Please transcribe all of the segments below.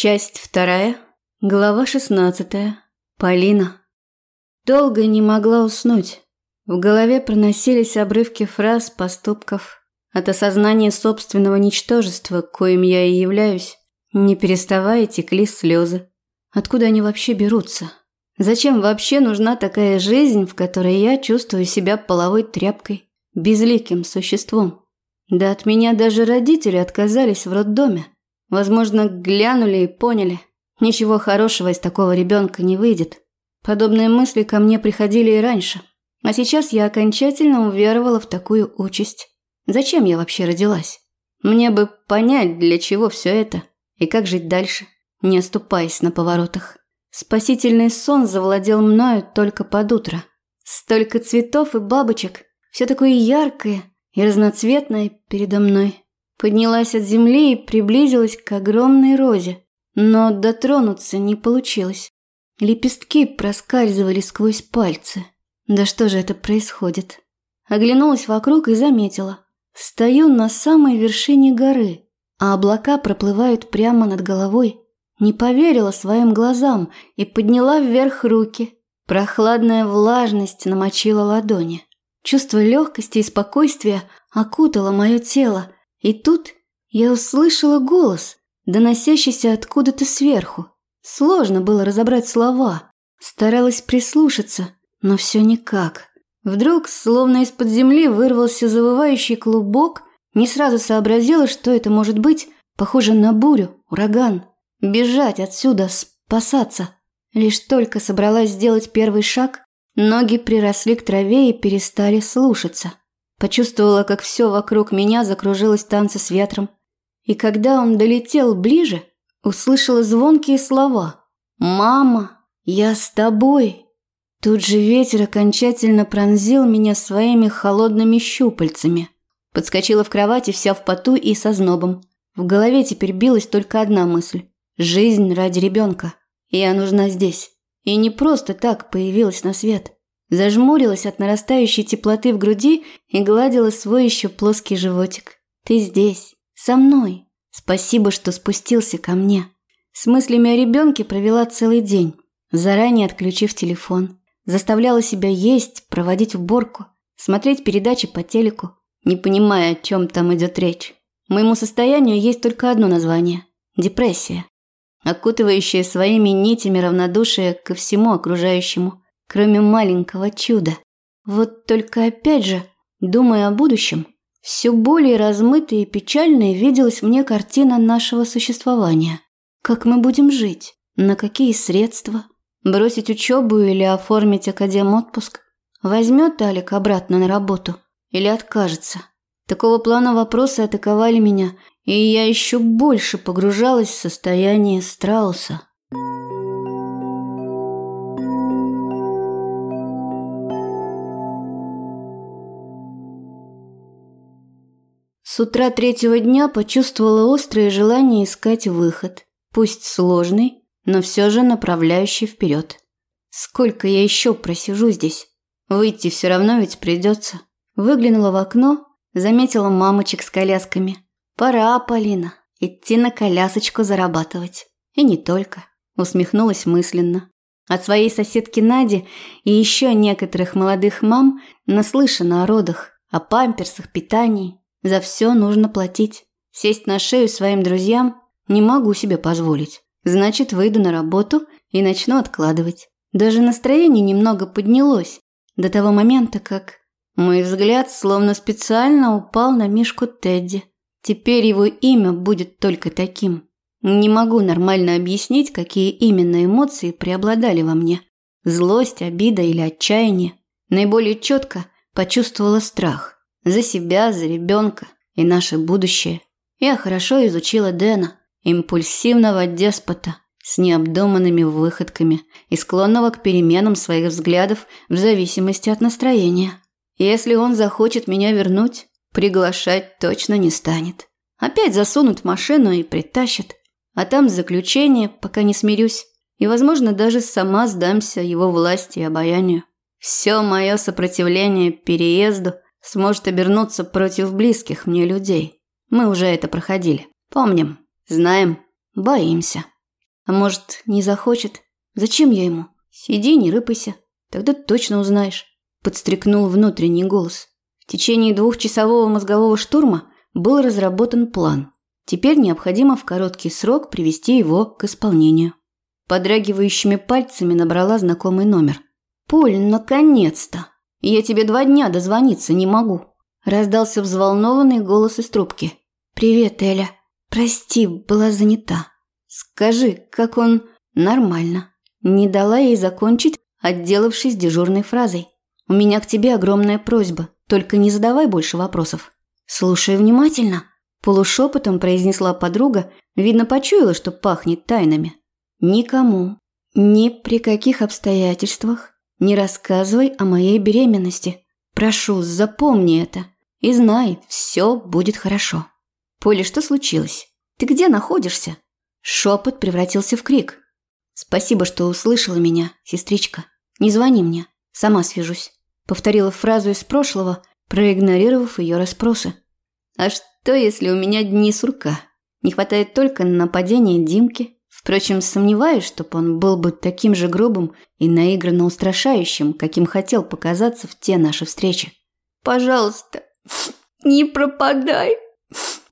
Часть вторая, глава шестнадцатая. Полина. Долго не могла уснуть. В голове проносились обрывки фраз, поступков. От осознания собственного ничтожества, коим я и являюсь, не переставая текли слезы. Откуда они вообще берутся? Зачем вообще нужна такая жизнь, в которой я чувствую себя половой тряпкой, безликим существом? Да от меня даже родители отказались в роддоме. Возможно, глянули и поняли. Ничего хорошего из такого ребенка не выйдет. Подобные мысли ко мне приходили и раньше. А сейчас я окончательно уверовала в такую участь. Зачем я вообще родилась? Мне бы понять, для чего все это и как жить дальше, не оступаясь на поворотах. Спасительный сон завладел мною только под утро. Столько цветов и бабочек, все такое яркое и разноцветное передо мной. Поднялась от земли и приблизилась к огромной розе, но дотронуться не получилось. Лепестки проскальзывали сквозь пальцы. Да что же это происходит? Оглянулась вокруг и заметила. Стою на самой вершине горы, а облака проплывают прямо над головой. Не поверила своим глазам и подняла вверх руки. Прохладная влажность намочила ладони. Чувство легкости и спокойствия окутало мое тело, и тут я услышала голос, доносящийся откуда-то сверху. Сложно было разобрать слова. Старалась прислушаться, но все никак. Вдруг, словно из-под земли, вырвался завывающий клубок, не сразу сообразила, что это может быть, похоже на бурю, ураган. Бежать отсюда, спасаться. Лишь только собралась сделать первый шаг, ноги приросли к траве и перестали слушаться. Почувствовала, как все вокруг меня закружилось в с ветром. И когда он долетел ближе, услышала звонкие слова «Мама, я с тобой». Тут же ветер окончательно пронзил меня своими холодными щупальцами. Подскочила в кровати вся в поту и со знобом. В голове теперь билась только одна мысль – жизнь ради ребенка. Я нужна здесь. И не просто так появилась на свет – Зажмурилась от нарастающей теплоты в груди и гладила свой еще плоский животик. «Ты здесь, со мной. Спасибо, что спустился ко мне». С мыслями о ребенке провела целый день, заранее отключив телефон. Заставляла себя есть, проводить уборку, смотреть передачи по телеку, не понимая, о чем там идет речь. Моему состоянию есть только одно название – депрессия, окутывающая своими нитями равнодушие ко всему окружающему – кроме маленького чуда. Вот только опять же, думая о будущем, все более размытой и печальной виделась мне картина нашего существования. Как мы будем жить? На какие средства? Бросить учебу или оформить академ-отпуск? Возьмет Алик обратно на работу или откажется? Такого плана вопросы атаковали меня, и я еще больше погружалась в состояние страуса. С утра третьего дня почувствовала острое желание искать выход. Пусть сложный, но все же направляющий вперед. Сколько я еще просижу здесь? Выйти все равно ведь придется. Выглянула в окно, заметила мамочек с колясками. Пора, Полина, идти на колясочку зарабатывать. И не только. Усмехнулась мысленно. От своей соседки Нади и еще некоторых молодых мам наслышана о родах, о памперсах, питании. За все нужно платить. Сесть на шею своим друзьям не могу себе позволить. Значит, выйду на работу и начну откладывать. Даже настроение немного поднялось до того момента, как мой взгляд словно специально упал на Мишку Тедди. Теперь его имя будет только таким. Не могу нормально объяснить, какие именно эмоции преобладали во мне. Злость, обида или отчаяние. Наиболее четко почувствовала страх. За себя, за ребенка и наше будущее. Я хорошо изучила Дэна, импульсивного деспота с необдуманными выходками и склонного к переменам своих взглядов в зависимости от настроения. Если он захочет меня вернуть, приглашать точно не станет. Опять засунут в машину и притащат. А там заключение, пока не смирюсь. И, возможно, даже сама сдамся его власти и обаянию. Все мое сопротивление переезду – сможет обернуться против близких мне людей. Мы уже это проходили. Помним, знаем, боимся. А может, не захочет? Зачем я ему? Сиди, не рыпайся. Тогда точно узнаешь. Подстрекнул внутренний голос. В течение двухчасового мозгового штурма был разработан план. Теперь необходимо в короткий срок привести его к исполнению. Подрагивающими пальцами набрала знакомый номер. «Поль, наконец-то! Я тебе два дня дозвониться не могу!» Раздался взволнованный голос из трубки. «Привет, Эля. Прости, была занята. Скажи, как он...» «Нормально». Не дала ей закончить, отделавшись дежурной фразой. «У меня к тебе огромная просьба, только не задавай больше вопросов». «Слушай внимательно», – полушепотом произнесла подруга, видно, почуяла, что пахнет тайнами. «Никому, ни при каких обстоятельствах не рассказывай о моей беременности. Прошу, запомни это и знай, все будет хорошо». «Поле, что случилось? Ты где находишься?» Шепот превратился в крик. «Спасибо, что услышала меня, сестричка. Не звони мне, сама свяжусь», – повторила фразу из прошлого, проигнорировав ее расспросы. «А что, если у меня дни сурка? Не хватает только нападения Димки. Впрочем, сомневаюсь, чтобы он был бы таким же грубым и наигранно устрашающим, каким хотел показаться в те наши встречи. Пожалуйста, не пропадай.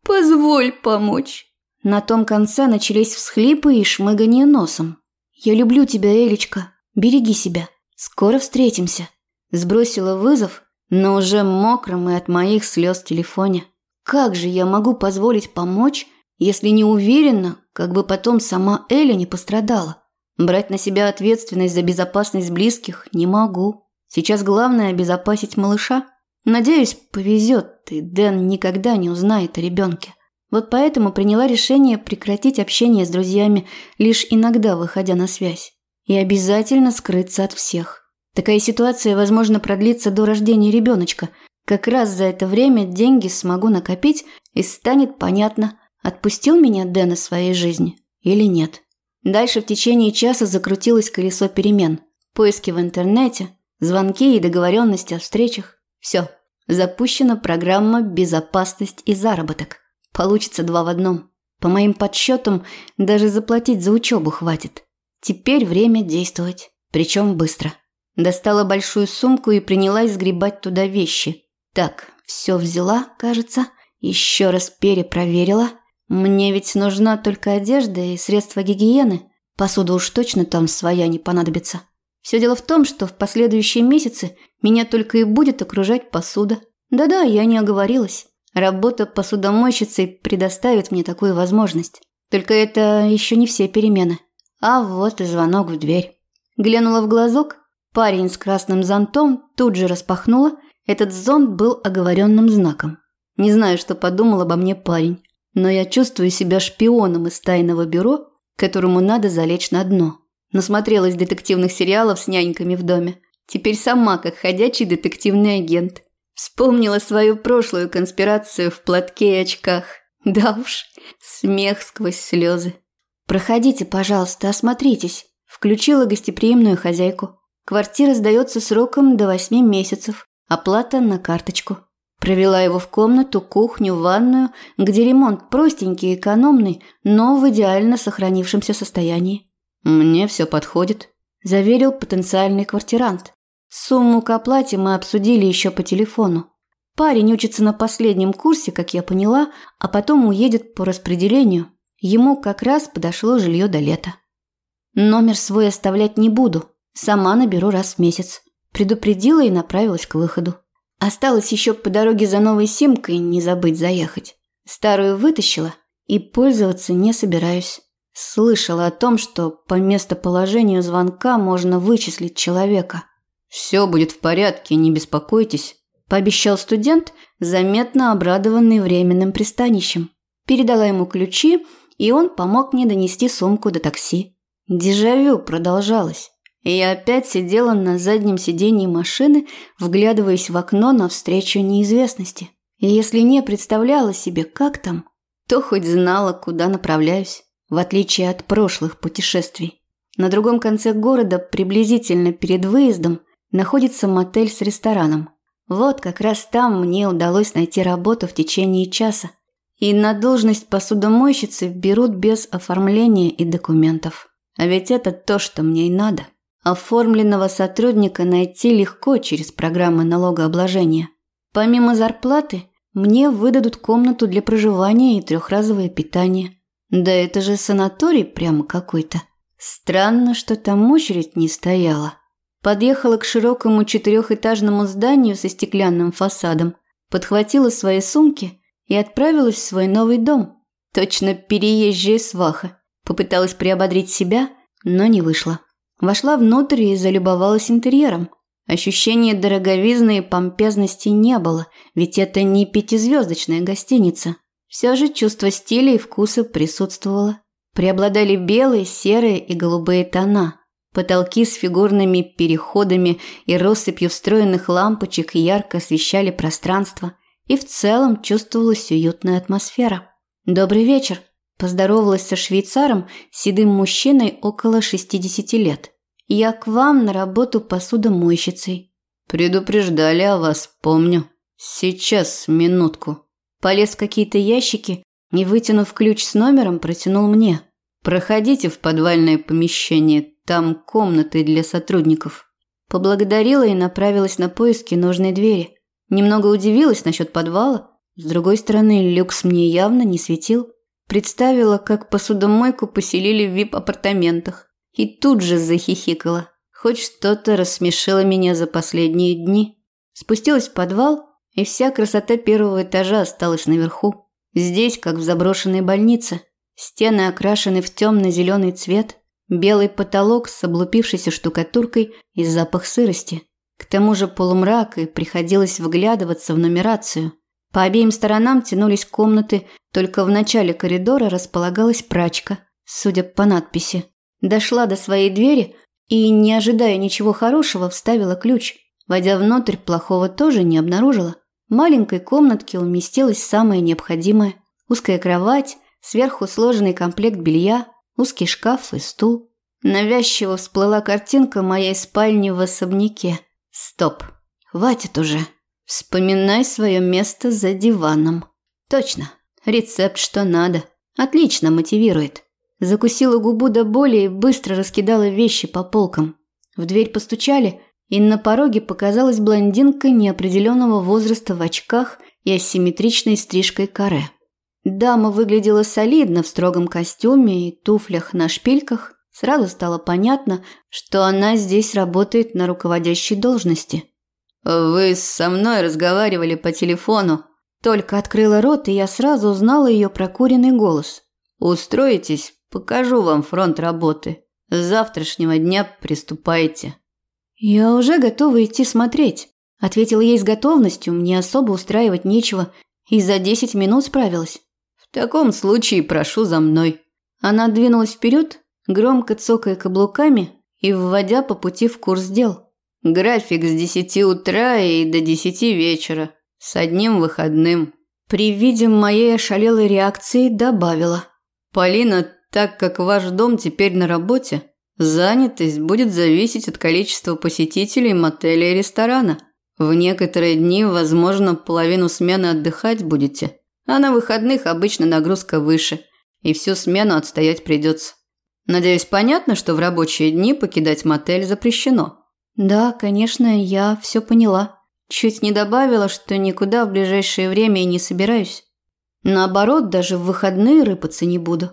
Позволь помочь». На том конце начались всхлипы и шмыганье носом. «Я люблю тебя, Элечка. Береги себя. Скоро встретимся». Сбросила вызов, но уже мокрым и от моих слез в телефоне. Как же я могу позволить помочь, если не уверена, как бы потом сама Эля не пострадала? Брать на себя ответственность за безопасность близких не могу. Сейчас главное обезопасить малыша. Надеюсь, повезет, и Дэн никогда не узнает о ребенке. Вот поэтому приняла решение прекратить общение с друзьями, лишь иногда выходя на связь. И обязательно скрыться от всех. Такая ситуация, возможно, продлится до рождения ребеночка. Как раз за это время деньги смогу накопить, и станет понятно, отпустил меня Дэн из своей жизни или нет. Дальше в течение часа закрутилось колесо перемен. Поиски в интернете, звонки и договоренности о встречах. Все. Запущена программа «Безопасность и заработок». Получится два в одном. По моим подсчетам, даже заплатить за учебу хватит. Теперь время действовать. Причем быстро. Достала большую сумку и принялась сгребать туда вещи. Так, все взяла, кажется. Еще раз перепроверила. Мне ведь нужна только одежда и средства гигиены. Посуда уж точно там своя не понадобится. Все дело в том, что в последующие месяцы меня только и будет окружать посуда. Да-да, я не оговорилась. Работа посудомойщицей предоставит мне такую возможность. Только это еще не все перемены. А вот и звонок в дверь. Глянула в глазок. Парень с красным зонтом тут же распахнула. Этот зонт был оговоренным знаком. Не знаю, что подумал обо мне парень, но я чувствую себя шпионом из тайного бюро, которому надо залечь на дно. Насмотрелась детективных сериалов с няньками в доме. Теперь сама как ходячий детективный агент. Вспомнила свою прошлую конспирацию в платке и очках. Да уж, смех сквозь слезы. «Проходите, пожалуйста, осмотритесь», – включила гостеприимную хозяйку. «Квартира сдается сроком до восьми месяцев. Оплата на карточку». Провела его в комнату, кухню, ванную, где ремонт простенький и экономный, но в идеально сохранившемся состоянии. «Мне все подходит», – заверил потенциальный квартирант. Сумму к оплате мы обсудили еще по телефону. Парень учится на последнем курсе, как я поняла, а потом уедет по распределению. Ему как раз подошло жилье до лета. Номер свой оставлять не буду, сама наберу раз в месяц. Предупредила и направилась к выходу. Осталось еще по дороге за новой симкой не забыть заехать. Старую вытащила и пользоваться не собираюсь. Слышала о том, что по местоположению звонка можно вычислить человека – «Все будет в порядке, не беспокойтесь», – пообещал студент, заметно обрадованный временным пристанищем. Передала ему ключи, и он помог мне донести сумку до такси. Дежавю продолжалось. И я опять сидела на заднем сиденье машины, вглядываясь в окно навстречу неизвестности. И если не представляла себе, как там, то хоть знала, куда направляюсь, в отличие от прошлых путешествий. На другом конце города, приблизительно перед выездом, находится мотель с рестораном. Вот как раз там мне удалось найти работу в течение часа. и на должность посудомойщицы берут без оформления и документов. А ведь это то, что мне и надо. Оформленного сотрудника найти легко через программы налогообложения. Помимо зарплаты, мне выдадут комнату для проживания и трехразовое питание. Да это же санаторий прямо какой-то. Странно, что там очередь не стояла. Подъехала к широкому четырехэтажному зданию со стеклянным фасадом, подхватила свои сумки и отправилась в свой новый дом. Точно переезжая сваха. Попыталась приободрить себя, но не вышло. Вошла внутрь и залюбовалась интерьером. Ощущения дороговизны и помпезности не было, ведь это не пятизвездочная гостиница. Все же чувство стиля и вкуса присутствовало. Преобладали белые, серые и голубые тона. Потолки с фигурными переходами и россыпью встроенных лампочек ярко освещали пространство, и в целом чувствовалась уютная атмосфера. «Добрый вечер», Поздоровалась со швейцаром, седым мужчиной около 60 лет. «Я к вам на работу посудомойщицей». «Предупреждали о вас, помню. Сейчас, минутку». Полез в какие-то ящики и, вытянув ключ с номером, протянул мне. «Проходите в подвальное помещение, там комнаты для сотрудников». Поблагодарила и направилась на поиски нужной двери. Немного удивилась насчет подвала. С другой стороны, люкс мне явно не светил. Представила, как посудомойку поселили в вип-апартаментах. И тут же захихикала. Хоть что-то рассмешило меня за последние дни. Спустилась в подвал, и вся красота первого этажа осталась наверху. Здесь, как в заброшенной больнице. Стены окрашены в темно-зеленый цвет, белый потолок с облупившейся штукатуркой и запах сырости. К тому же полумрак, и приходилось вглядываться в нумерацию – по обеим сторонам тянулись комнаты, только в начале коридора располагалась прачка, судя по надписи. Дошла до своей двери и, не ожидая ничего хорошего, вставила ключ. Войдя внутрь, плохого тоже не обнаружила. В маленькой комнатке уместилось самое необходимое. Узкая кровать, сверху сложенный комплект белья, узкий шкаф и стул. Навязчиво всплыла картинка моей спальни в особняке. Стоп, хватит уже. Вспоминай свое место за диваном. Точно. Рецепт что надо. Отлично мотивирует. Закусила губу до боли и быстро раскидала вещи по полкам. В дверь постучали, и на пороге показалась блондинка неопределенного возраста в очках и асимметричной стрижкой каре. Дама выглядела солидно в строгом костюме и туфлях на шпильках. Сразу стало понятно, что она здесь работает на руководящей должности. «Вы со мной разговаривали по телефону». Только открыла рот, и я сразу узнала ее прокуренный голос. «Устроитесь, покажу вам фронт работы. С завтрашнего дня приступайте». «Я уже готова идти смотреть», – ответила ей с готовностью, мне особо устраивать нечего, и за десять минут справилась. «В таком случае прошу за мной». Она двинулась вперед, громко цокая каблуками и вводя по пути в курс дел. График с 10 утра и до 10 вечера, с одним выходным. При виде моей ошалелой реакции добавила. Полина, так как ваш дом теперь на работе, занятость будет зависеть от количества посетителей мотеля и ресторана. В некоторые дни, возможно, половину смены отдыхать будете, а на выходных обычно нагрузка выше, и всю смену отстоять придется. Надеюсь, понятно, что в рабочие дни покидать мотель запрещено. Да, конечно, я все поняла. Чуть не добавила, что никуда в ближайшее время не собираюсь. Наоборот, даже в выходные рыпаться не буду.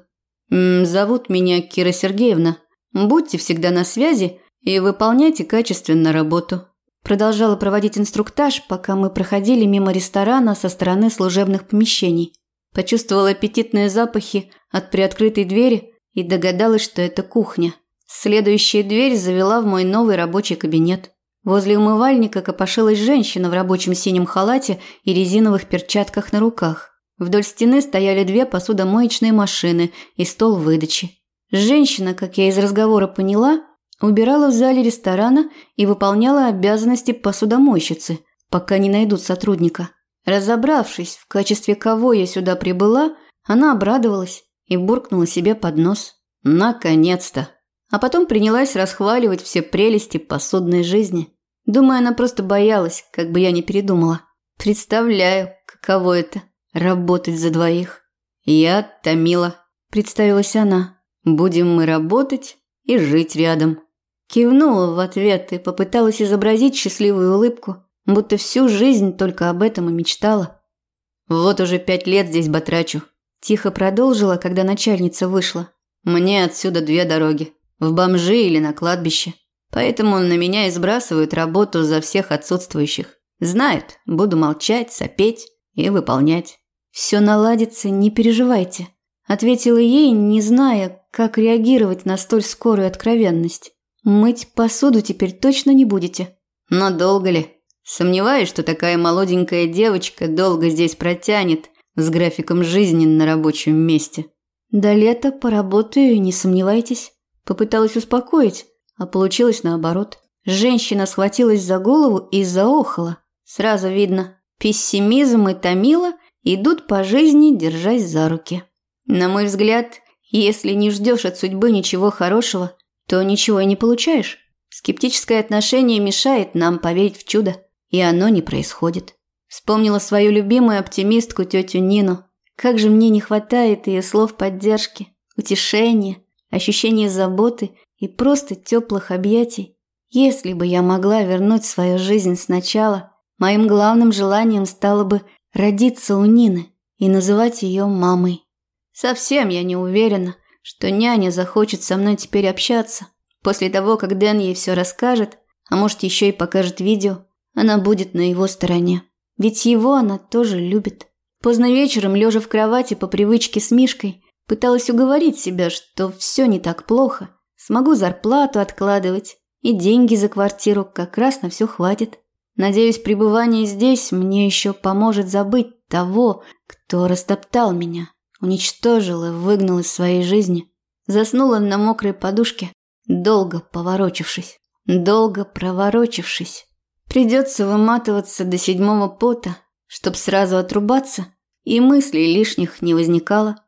М -м, зовут меня Кира Сергеевна. Будьте всегда на связи и выполняйте качественно работу. Продолжала проводить инструктаж, пока мы проходили мимо ресторана со стороны служебных помещений. Почувствовала аппетитные запахи от приоткрытой двери и догадалась, что это кухня. Следующая дверь завела в мой новый рабочий кабинет. Возле умывальника копошилась женщина в рабочем синем халате и резиновых перчатках на руках. Вдоль стены стояли две посудомоечные машины и стол выдачи. Женщина, как я из разговора поняла, убирала в зале ресторана и выполняла обязанности посудомойщицы, пока не найдут сотрудника. Разобравшись, в качестве кого я сюда прибыла, она обрадовалась и буркнула себе под нос. «Наконец-то!» А потом принялась расхваливать все прелести посудной жизни. Думаю, она просто боялась, как бы я не передумала. Представляю, каково это работать за двоих. Я Тамила, представилась она. Будем мы работать и жить рядом. Кивнула в ответ и попыталась изобразить счастливую улыбку, будто всю жизнь только об этом и мечтала. Вот уже пять лет здесь батрачу. Тихо продолжила, когда начальница вышла. Мне отсюда две дороги. В бомжи или на кладбище. Поэтому на меня и сбрасывают работу за всех отсутствующих. Знают, буду молчать, сопеть и выполнять. Все наладится, не переживайте, ответила ей, не зная, как реагировать на столь скорую откровенность. Мыть посуду теперь точно не будете. Но долго ли? Сомневаюсь, что такая молоденькая девочка долго здесь протянет с графиком жизни на рабочем месте. До лета поработаю, не сомневайтесь. Попыталась успокоить, а получилось наоборот. Женщина схватилась за голову и заохала. Сразу видно, пессимизм и томила идут по жизни, держась за руки. На мой взгляд, если не ждешь от судьбы ничего хорошего, то ничего и не получаешь. Скептическое отношение мешает нам поверить в чудо, и оно не происходит. Вспомнила свою любимую оптимистку тетю Нину. Как же мне не хватает ее слов поддержки, утешения, ощущения заботы и просто теплых объятий. Если бы я могла вернуть свою жизнь сначала, моим главным желанием стало бы родиться у Нины и называть ее мамой. Совсем я не уверена, что няня захочет со мной теперь общаться. После того, как Дэн ей все расскажет, а может еще и покажет видео, она будет на его стороне. Ведь его она тоже любит. Поздно вечером, лежа в кровати по привычке с Мишкой, пыталась уговорить себя, что все не так плохо. Смогу зарплату откладывать, и деньги за квартиру как раз на все хватит. Надеюсь, пребывание здесь мне еще поможет забыть того, кто растоптал меня, уничтожил и выгнал из своей жизни. Заснула на мокрой подушке, долго поворочившись, долго проворочившись. Придется выматываться до седьмого пота, чтоб сразу отрубаться, и мыслей лишних не возникало.